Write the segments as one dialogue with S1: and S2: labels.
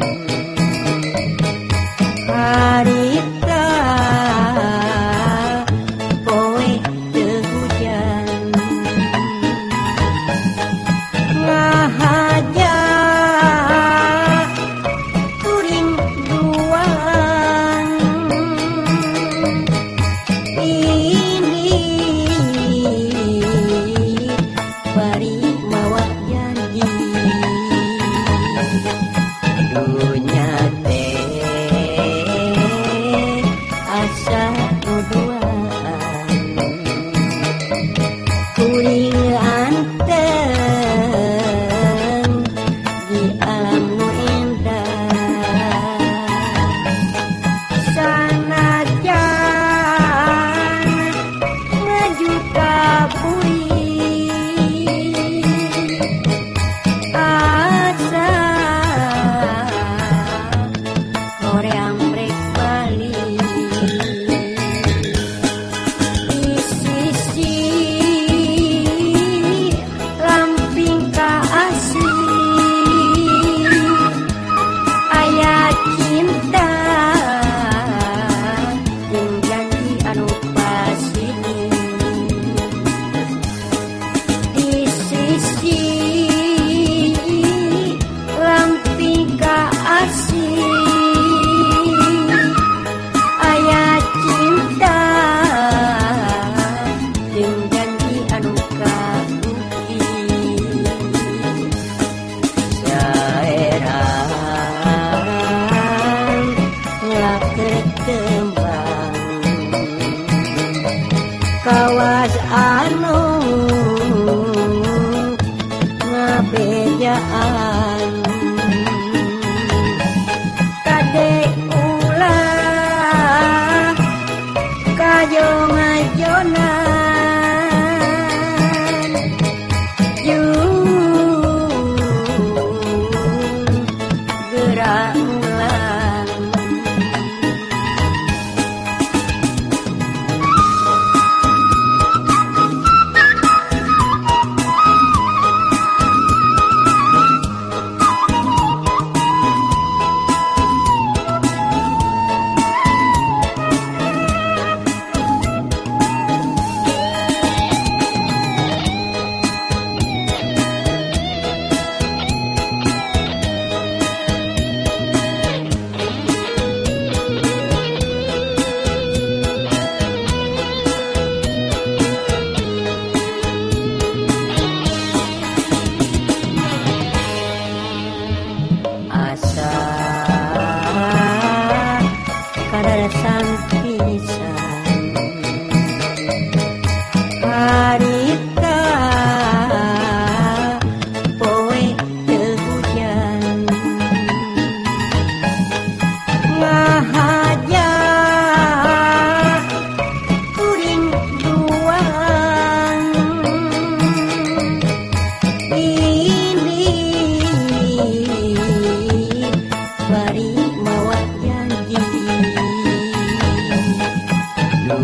S1: Mm-hmm. do kawas anu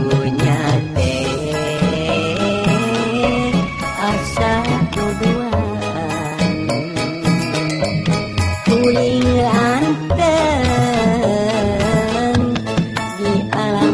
S1: vergonha.